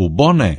o boné.